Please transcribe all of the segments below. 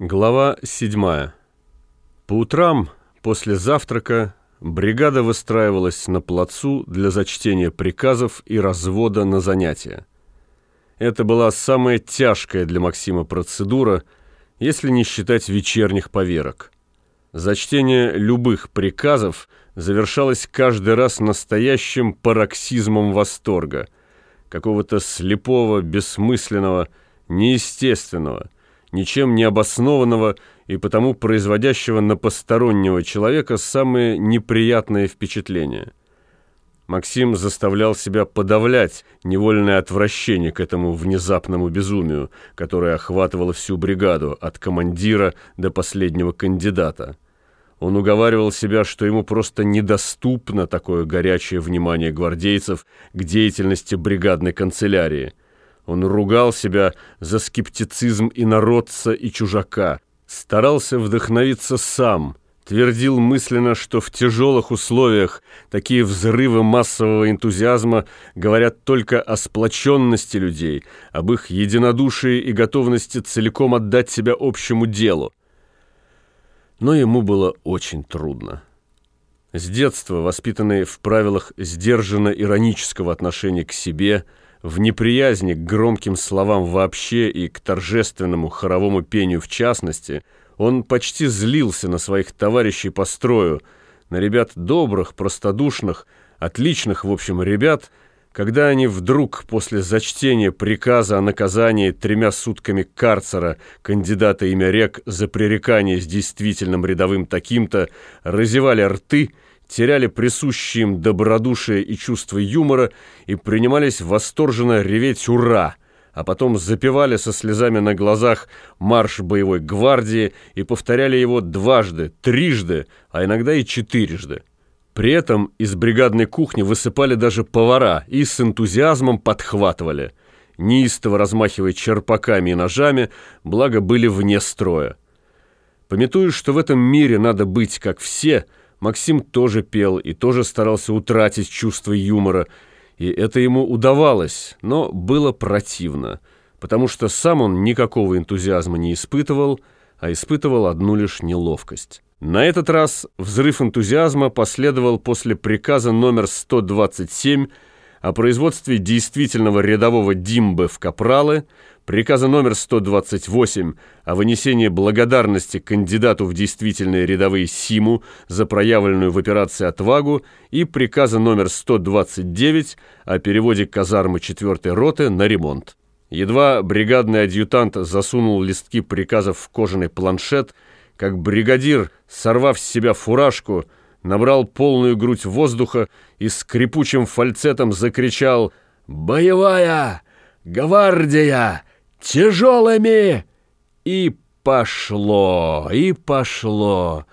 Глава 7. По утрам, после завтрака, бригада выстраивалась на плацу для зачтения приказов и развода на занятия. Это была самая тяжкая для Максима процедура, если не считать вечерних поверок. Зачтение любых приказов завершалось каждый раз настоящим пароксизмом восторга, какого-то слепого, бессмысленного, неестественного – ничем не обоснованного и потому производящего на постороннего человека самые неприятные впечатления. Максим заставлял себя подавлять невольное отвращение к этому внезапному безумию, которое охватывало всю бригаду, от командира до последнего кандидата. Он уговаривал себя, что ему просто недоступно такое горячее внимание гвардейцев к деятельности бригадной канцелярии – он ругал себя за скептицизм инородца и чужака, старался вдохновиться сам, твердил мысленно, что в тяжелых условиях такие взрывы массового энтузиазма говорят только о сплоченности людей, об их единодушии и готовности целиком отдать себя общему делу. Но ему было очень трудно. С детства, воспитанный в правилах сдержанно-иронического отношения к себе – в неприязни к громким словам вообще и к торжественному хоровому пению в частности, он почти злился на своих товарищей по строю, на ребят добрых, простодушных, отличных, в общем, ребят, когда они вдруг после зачтения приказа о наказании тремя сутками карцера кандидата имя рек за пререкание с действительным рядовым таким-то разевали рты теряли присущие им добродушие и чувство юмора и принимались восторженно реветь «Ура!», а потом запевали со слезами на глазах марш боевой гвардии и повторяли его дважды, трижды, а иногда и четырежды. При этом из бригадной кухни высыпали даже повара и с энтузиазмом подхватывали, неистово размахивая черпаками и ножами, благо были вне строя. Пометуя, что в этом мире надо быть как все – Максим тоже пел и тоже старался утратить чувство юмора, и это ему удавалось, но было противно, потому что сам он никакого энтузиазма не испытывал, а испытывал одну лишь неловкость. На этот раз взрыв энтузиазма последовал после приказа номер 127 о производстве действительного рядового Димбы в Капралы, приказа номер 128 о вынесении благодарности кандидату в действительные рядовые СИМу за проявленную в операции отвагу и приказа номер 129 о переводе казармы 4 роты на ремонт. Едва бригадный адъютант засунул листки приказов в кожаный планшет, как бригадир, сорвав с себя фуражку, набрал полную грудь воздуха и скрипучим фальцетом закричал «Боевая! Гвардия! Тяжелыми!» И пошло, и пошло.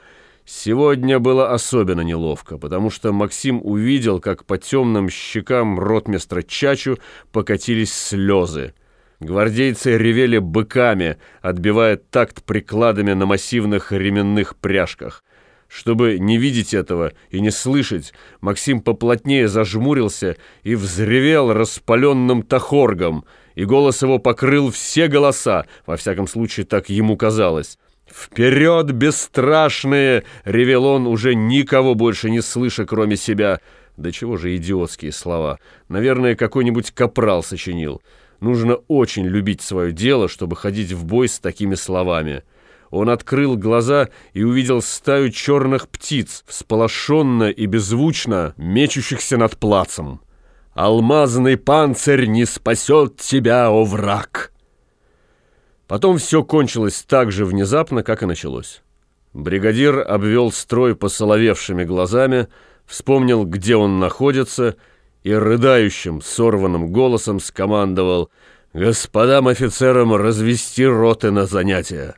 Сегодня было особенно неловко, потому что Максим увидел, как по темным щекам ротмистра Чачу покатились слезы. Гвардейцы ревели быками, отбивая такт прикладами на массивных ременных пряжках. Чтобы не видеть этого и не слышать, Максим поплотнее зажмурился и взревел распаленным тахоргом, и голос его покрыл все голоса, во всяком случае так ему казалось. «Вперед, бесстрашные!» — ревел он, уже никого больше не слыша, кроме себя. Да чего же идиотские слова. Наверное, какой-нибудь капрал сочинил. Нужно очень любить свое дело, чтобы ходить в бой с такими словами. Он открыл глаза и увидел стаю черных птиц, всполошенно и беззвучно мечущихся над плацем. «Алмазный панцирь не спасет тебя, о враг!» Потом все кончилось так же внезапно, как и началось. Бригадир обвел строй посоловевшими глазами, вспомнил, где он находится, и рыдающим, сорванным голосом скомандовал «Господам офицерам развести роты на занятия!»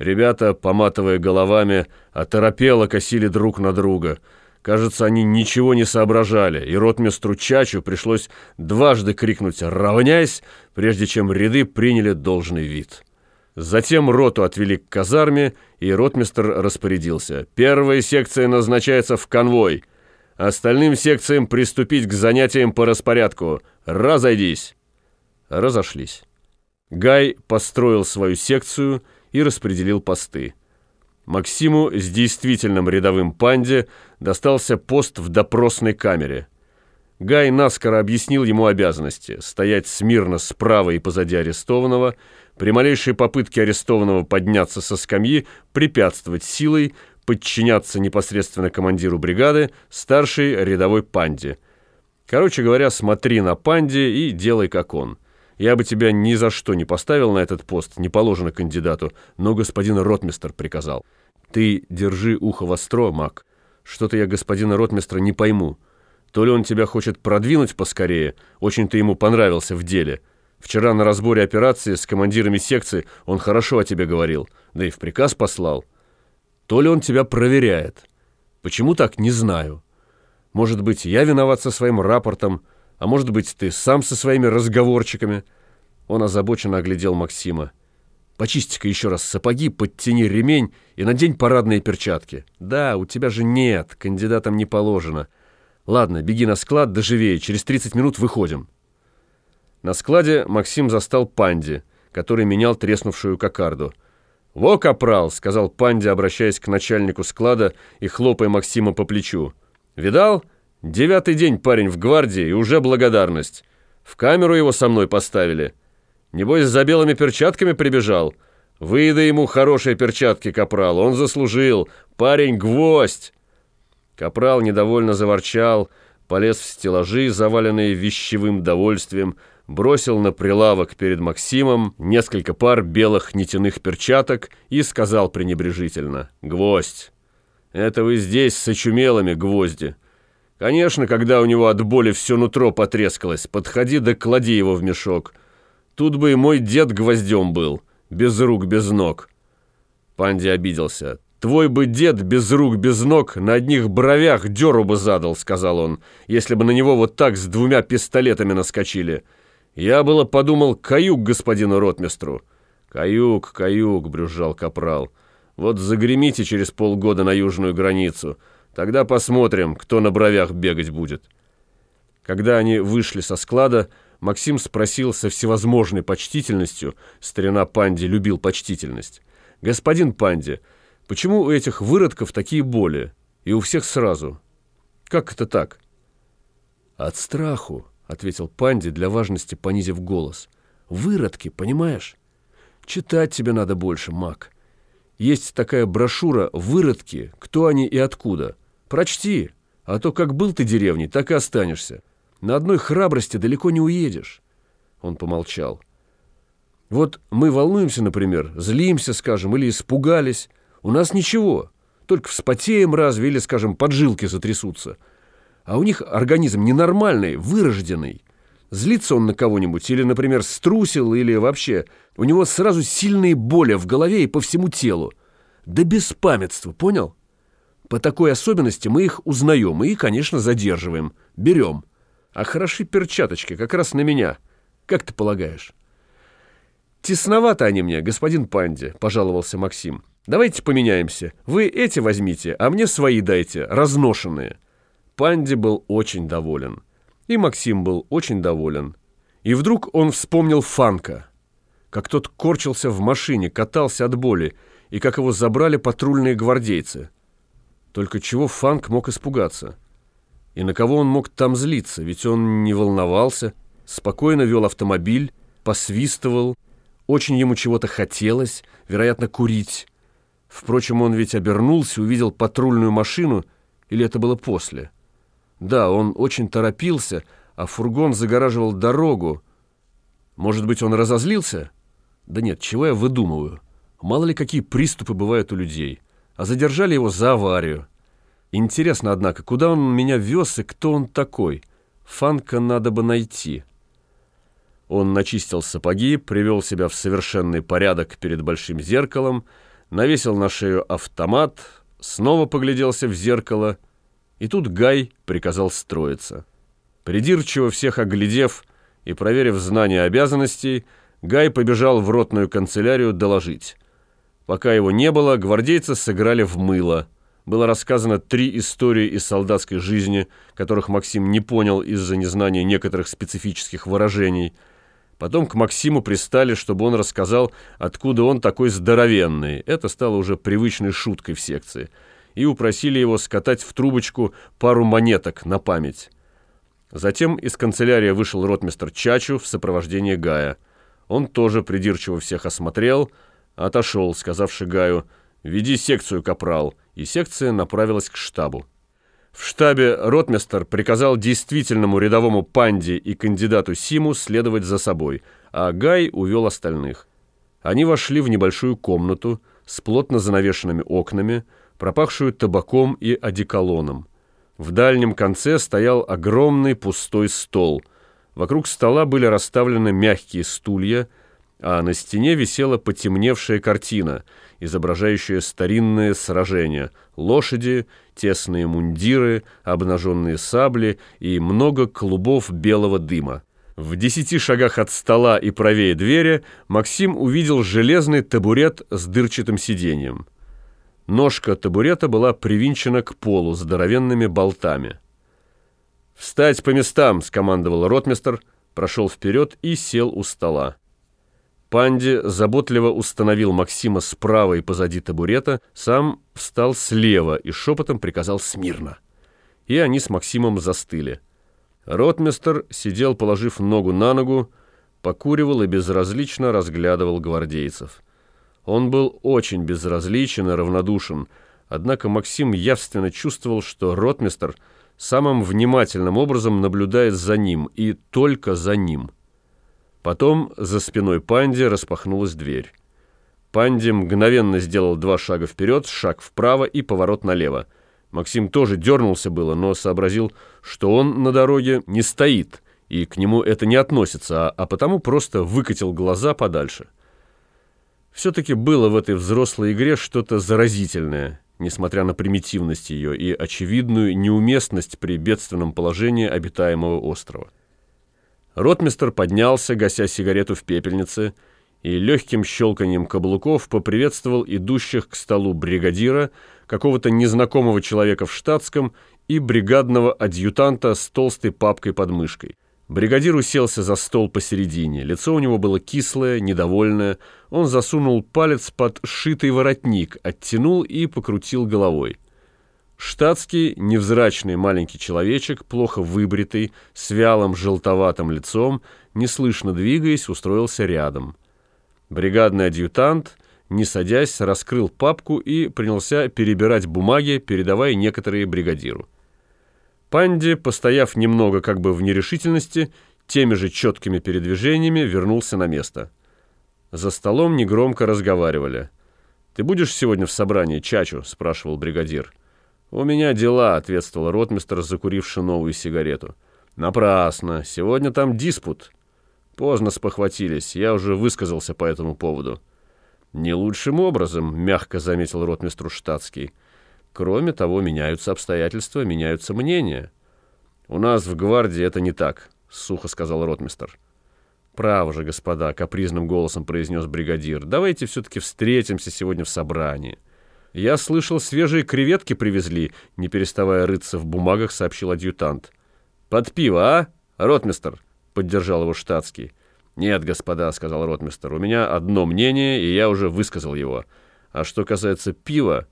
Ребята, поматывая головами, оторопело косили друг на друга. Кажется, они ничего не соображали, и ротмистру Чачу пришлось дважды крикнуть «Равняйсь!», прежде чем ряды приняли должный вид. Затем роту отвели к казарме, и ротмистр распорядился. «Первая секция назначается в конвой. Остальным секциям приступить к занятиям по распорядку. Разойдись!» Разошлись. Гай построил свою секцию и распределил посты. Максиму с действительным рядовым панде достался пост в допросной камере. Гай наскоро объяснил ему обязанности – стоять смирно справа и позади арестованного, при малейшей попытке арестованного подняться со скамьи, препятствовать силой, подчиняться непосредственно командиру бригады, старшей рядовой панде. Короче говоря, смотри на панде и делай как он. Я бы тебя ни за что не поставил на этот пост, не положено кандидату, но господин ротмистр приказал. Ты держи ухо востро, маг. Что-то я господина ротмистра не пойму. То ли он тебя хочет продвинуть поскорее, очень ты ему понравился в деле. Вчера на разборе операции с командирами секции он хорошо о тебе говорил, да и в приказ послал. То ли он тебя проверяет. Почему так, не знаю. Может быть, я виноват со своим рапортом, а может быть, ты сам со своими разговорчиками. Он озабоченно оглядел Максима. Почисти-ка еще раз сапоги, подтяни ремень и надень парадные перчатки. Да, у тебя же нет, кандидатам не положено. Ладно, беги на склад, доживее, через 30 минут выходим. На складе Максим застал Панди, который менял треснувшую кокарду. «Во, капрал!» — сказал Панди, обращаясь к начальнику склада и хлопая Максима по плечу. «Видал? Девятый день парень в гвардии и уже благодарность. В камеру его со мной поставили». Небось, за белыми перчатками прибежал? Выдай ему хорошие перчатки, капрал, он заслужил. Парень гвоздь!» Капрал недовольно заворчал, полез в стеллажи, заваленные вещевым довольствием, бросил на прилавок перед Максимом несколько пар белых нитяных перчаток и сказал пренебрежительно «Гвоздь! Это вы здесь с очумелыми гвозди!» Конечно, когда у него от боли все нутро потрескалось, подходи да клади его в мешок. Тут бы и мой дед гвоздем был, без рук, без ног. Панди обиделся. «Твой бы дед без рук, без ног на одних бровях дёру бы задал», — сказал он, «если бы на него вот так с двумя пистолетами наскочили. Я было подумал, каюк господину ротмистру». «Каюк, каюк», — брюзжал капрал. «Вот загремите через полгода на южную границу. Тогда посмотрим, кто на бровях бегать будет». Когда они вышли со склада, Максим спросил со всевозможной почтительностью, старина Панди любил почтительность, «Господин Панди, почему у этих выродков такие боли? И у всех сразу? Как это так?» «От страху», — ответил Панди, для важности понизив голос. «Выродки, понимаешь? Читать тебе надо больше, маг. Есть такая брошюра «Выродки. Кто они и откуда?» Прочти, а то как был ты деревней, так и останешься. На одной храбрости далеко не уедешь. Он помолчал. Вот мы волнуемся, например, злимся, скажем, или испугались. У нас ничего. Только вспотеем разве, или, скажем, поджилки затрясутся. А у них организм ненормальный, вырожденный. Злится он на кого-нибудь, или, например, струсил, или вообще. У него сразу сильные боли в голове и по всему телу. Да беспамятство, понял? По такой особенности мы их узнаем и, конечно, задерживаем, берем. А хороши перчаточки, как раз на меня. Как ты полагаешь? Тесновато они мне, господин Панди, пожаловался Максим. Давайте поменяемся. Вы эти возьмите, а мне свои дайте, разношенные. Панди был очень доволен. И Максим был очень доволен. И вдруг он вспомнил Фанка. Как тот корчился в машине, катался от боли, и как его забрали патрульные гвардейцы. Только чего Фанк мог испугаться? И на кого он мог там злиться? Ведь он не волновался, спокойно вел автомобиль, посвистывал, очень ему чего-то хотелось, вероятно, курить. Впрочем, он ведь обернулся, увидел патрульную машину, или это было после? Да, он очень торопился, а фургон загораживал дорогу. Может быть, он разозлился? Да нет, чего я выдумываю? Мало ли какие приступы бывают у людей. А задержали его за аварию. Интересно, однако, куда он меня вез и кто он такой? Фанка надо бы найти. Он начистил сапоги, привел себя в совершенный порядок перед большим зеркалом, навесил на шею автомат, снова погляделся в зеркало, и тут Гай приказал строиться. Придирчиво всех оглядев и проверив знания обязанностей, Гай побежал в ротную канцелярию доложить. Пока его не было, гвардейцы сыграли в мыло – было рассказано три истории из солдатской жизни, которых Максим не понял из-за незнания некоторых специфических выражений. Потом к Максиму пристали, чтобы он рассказал, откуда он такой здоровенный. Это стало уже привычной шуткой в секции. И упросили его скатать в трубочку пару монеток на память. Затем из канцелярии вышел ротмистр Чачу в сопровождении Гая. Он тоже придирчиво всех осмотрел, отошел, сказавши Гаю «Веди секцию, капрал», и секция направилась к штабу. В штабе ротмистер приказал действительному рядовому панде и кандидату Симу следовать за собой, а Гай увел остальных. Они вошли в небольшую комнату с плотно занавешенными окнами, пропахшую табаком и одеколоном. В дальнем конце стоял огромный пустой стол. Вокруг стола были расставлены мягкие стулья, а на стене висела потемневшая картина, изображающая старинные сражения, лошади, тесные мундиры, обнаженные сабли и много клубов белого дыма. В десяти шагах от стола и правее двери Максим увидел железный табурет с дырчатым сиденьем. Ножка табурета была привинчена к полу здоровенными болтами. «Встать по местам!» — скомандовал ротмистер, прошел вперед и сел у стола. Панди заботливо установил Максима справа и позади табурета, сам встал слева и шепотом приказал смирно. И они с Максимом застыли. Ротмистер сидел, положив ногу на ногу, покуривал и безразлично разглядывал гвардейцев. Он был очень безразличен и равнодушен, однако Максим явственно чувствовал, что ротмистер самым внимательным образом наблюдает за ним и только за ним – Потом за спиной Панди распахнулась дверь. Панди мгновенно сделал два шага вперед, шаг вправо и поворот налево. Максим тоже дернулся было, но сообразил, что он на дороге не стоит, и к нему это не относится, а, а потому просто выкатил глаза подальше. Все-таки было в этой взрослой игре что-то заразительное, несмотря на примитивность ее и очевидную неуместность при бедственном положении обитаемого острова. Ротмистер поднялся, гася сигарету в пепельнице, и легким щелканием каблуков поприветствовал идущих к столу бригадира, какого-то незнакомого человека в штатском и бригадного адъютанта с толстой папкой под мышкой. Бригадир уселся за стол посередине. Лицо у него было кислое, недовольное. Он засунул палец под сшитый воротник, оттянул и покрутил головой. Штатский, невзрачный маленький человечек, плохо выбритый, с вялым желтоватым лицом, неслышно двигаясь, устроился рядом. Бригадный адъютант, не садясь, раскрыл папку и принялся перебирать бумаги, передавая некоторые бригадиру. Панди, постояв немного как бы в нерешительности, теми же четкими передвижениями вернулся на место. За столом негромко разговаривали. «Ты будешь сегодня в собрании, Чачу?» – спрашивал бригадир. «У меня дела», — ответствовал ротмистр, закуривший новую сигарету. «Напрасно. Сегодня там диспут». Поздно спохватились. Я уже высказался по этому поводу. «Не лучшим образом», — мягко заметил ротмистру штатский. «Кроме того, меняются обстоятельства, меняются мнения». «У нас в гвардии это не так», — сухо сказал ротмистр. «Право же, господа», — капризным голосом произнес бригадир. «Давайте все-таки встретимся сегодня в собрании». «Я слышал, свежие креветки привезли», — не переставая рыться в бумагах, сообщил адъютант. «Под пиво, а, ротмистер?» — поддержал его штатский. «Нет, господа», — сказал ротмистер, — «у меня одно мнение, и я уже высказал его. А что касается пива...»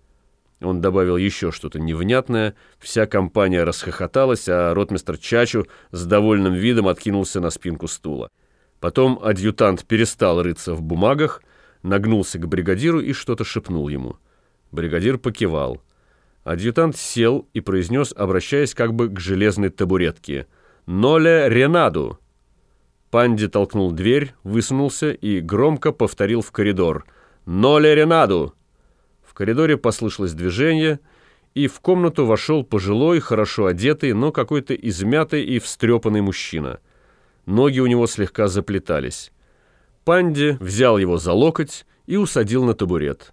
Он добавил еще что-то невнятное, вся компания расхохоталась, а ротмистер Чачу с довольным видом откинулся на спинку стула. Потом адъютант перестал рыться в бумагах, нагнулся к бригадиру и что-то шепнул ему. Бригадир покивал. Адъютант сел и произнес, обращаясь как бы к железной табуретке. «Ноле Ренаду!» Панди толкнул дверь, высунулся и громко повторил в коридор. «Ноле Ренаду!» В коридоре послышалось движение, и в комнату вошел пожилой, хорошо одетый, но какой-то измятый и встрепанный мужчина. Ноги у него слегка заплетались. Панди взял его за локоть и усадил на табурет.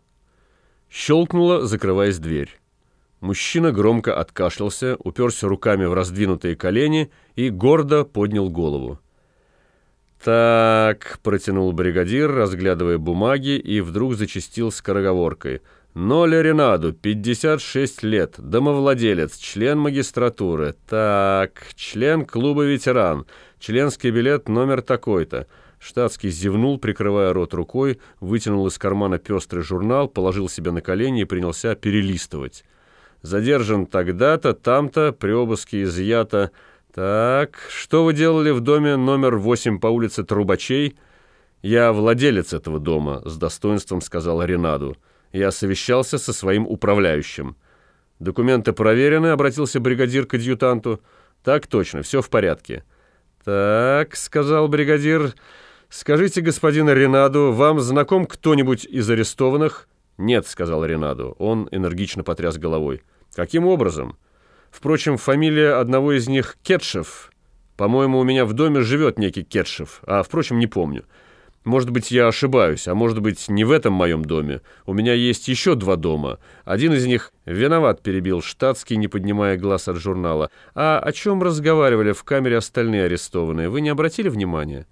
Щелкнула, закрываясь дверь. Мужчина громко откашлялся, уперся руками в раздвинутые колени и гордо поднял голову. «Так», — протянул бригадир, разглядывая бумаги, и вдруг зачастил скороговоркой. «Ноля Ренаду, 56 лет, домовладелец, член магистратуры. Так, член клуба «Ветеран», членский билет номер такой-то. Штатский зевнул, прикрывая рот рукой, вытянул из кармана пестрый журнал, положил себе на колени и принялся перелистывать. Задержан тогда-то, там-то, при обыске изъято. Так, что вы делали в доме номер 8 по улице Трубачей? Я владелец этого дома, с достоинством сказал Ренаду. Я совещался со своим управляющим. Документы проверены, обратился бригадир к адъютанту. Так точно, все в порядке. Так, сказал бригадир, скажите, господин Ренаду, вам знаком кто-нибудь из арестованных? Нет, сказал Ренаду. Он энергично потряс головой. Каким образом? Впрочем, фамилия одного из них Кетшев. По-моему, у меня в доме живет некий Кетшев, а, впрочем, не помню. Может быть, я ошибаюсь, а может быть, не в этом моем доме. У меня есть еще два дома. Один из них виноват, перебил штатский, не поднимая глаз от журнала. А о чем разговаривали в камере остальные арестованные? Вы не обратили внимания?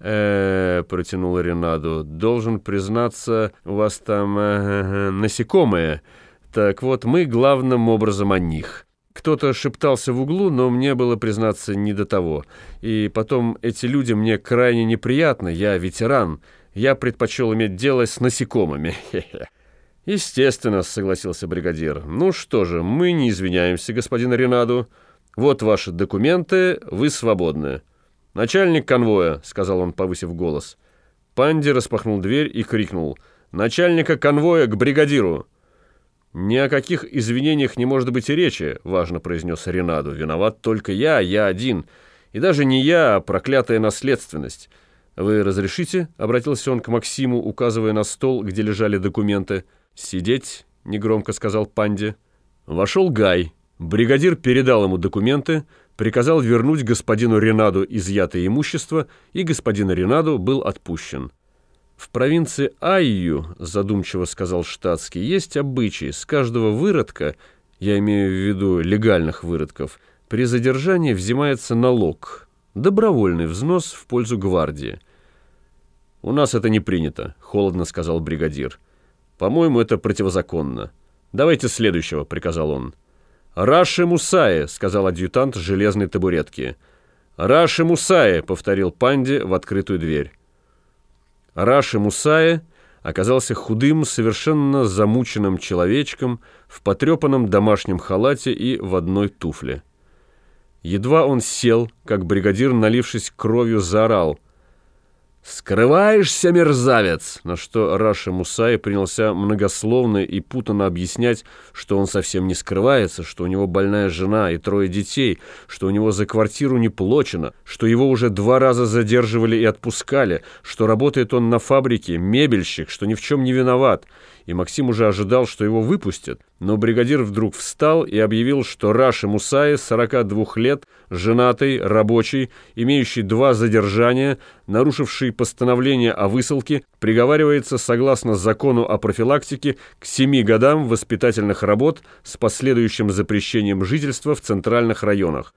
Э протянул Ренаду. «Должен признаться, у вас там э -э, насекомые». Так вот, мы главным образом о них. Кто-то шептался в углу, но мне было, признаться, не до того. И потом, эти люди мне крайне неприятны, я ветеран. Я предпочел иметь дело с насекомыми. Естественно, согласился бригадир. Ну что же, мы не извиняемся, господин Ренаду. Вот ваши документы, вы свободны. Начальник конвоя, сказал он, повысив голос. Панди распахнул дверь и крикнул. Начальника конвоя к бригадиру. «Ни о каких извинениях не может быть и речи», — важно произнес Ренаду. «Виноват только я, я один. И даже не я, а проклятая наследственность». «Вы разрешите?» — обратился он к Максиму, указывая на стол, где лежали документы. «Сидеть», — негромко сказал Панди. Вошел Гай. Бригадир передал ему документы, приказал вернуть господину Ренаду изъятое имущество, и господин Ренаду был отпущен. В провинции Айю, задумчиво сказал штатский, есть обычай с каждого выродка, я имею в виду легальных выродков, при задержании взимается налог, добровольный взнос в пользу гвардии. «У нас это не принято», — холодно сказал бригадир. «По-моему, это противозаконно. Давайте следующего», — приказал он. «Раши Мусаи», — сказал адъютант железной табуретки. «Раши Мусаи», — повторил Панди в открытую дверь. Раши Мусая оказался худым, совершенно замученным человечком в потрепанном домашнем халате и в одной туфле. Едва он сел, как бригадир, налившись кровью, заорал — «Скрываешься, мерзавец!» На что Раша Мусай принялся многословно и путанно объяснять, что он совсем не скрывается, что у него больная жена и трое детей, что у него за квартиру не плачено, что его уже два раза задерживали и отпускали, что работает он на фабрике, мебельщик, что ни в чем не виноват. И Максим уже ожидал, что его выпустят. Но бригадир вдруг встал и объявил, что Раши Мусаи, 42 лет, женатый, рабочий, имеющий два задержания, нарушивший постановление о высылке, приговаривается согласно закону о профилактике к семи годам воспитательных работ с последующим запрещением жительства в центральных районах.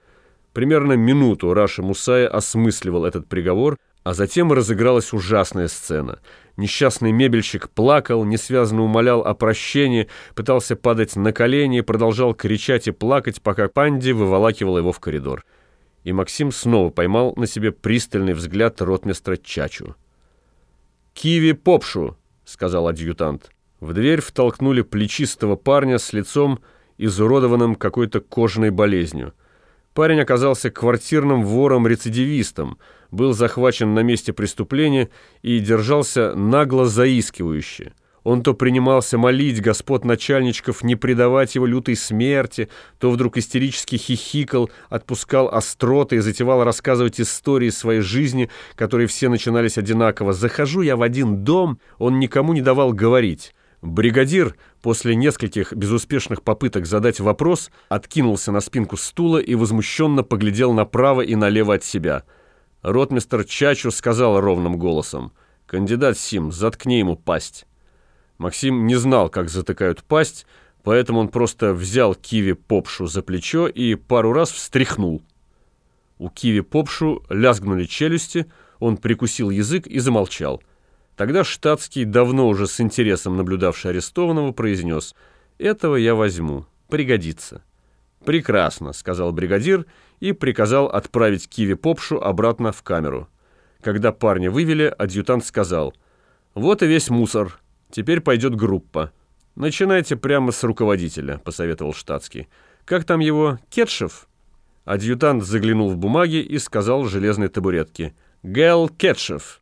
Примерно минуту Раша Мусая осмысливал этот приговор, а затем разыгралась ужасная сцена. Несчастный мебельщик плакал, несвязно умолял о прощении, пытался падать на колени, продолжал кричать и плакать, пока Панди выволакивал его в коридор. И Максим снова поймал на себе пристальный взгляд ротмистра Чачу. «Киви попшу!» — сказал адъютант. В дверь втолкнули плечистого парня с лицом, изуродованным какой-то кожаной болезнью. Парень оказался квартирным вором-рецидивистом, был захвачен на месте преступления и держался нагло заискивающе. Он то принимался молить господ начальничков не предавать его лютой смерти, то вдруг истерически хихикал, отпускал остроты и затевал рассказывать истории своей жизни, которые все начинались одинаково. «Захожу я в один дом», он никому не давал говорить. Бригадир, после нескольких безуспешных попыток задать вопрос, откинулся на спинку стула и возмущенно поглядел направо и налево от себя. Ротмистер Чачу сказал ровным голосом, «Кандидат Сим, заткни ему пасть». Максим не знал, как затыкают пасть, поэтому он просто взял Киви Попшу за плечо и пару раз встряхнул. У Киви Попшу лязгнули челюсти, он прикусил язык и замолчал – Тогда штатский, давно уже с интересом наблюдавший арестованного, произнес «Этого я возьму, пригодится». «Прекрасно», — сказал бригадир и приказал отправить Киви Попшу обратно в камеру. Когда парня вывели, адъютант сказал, «Вот и весь мусор, теперь пойдет группа». «Начинайте прямо с руководителя», — посоветовал штатский. «Как там его? Кетшев?» Адъютант заглянул в бумаги и сказал железной табуретке. «Гэл Кетшев».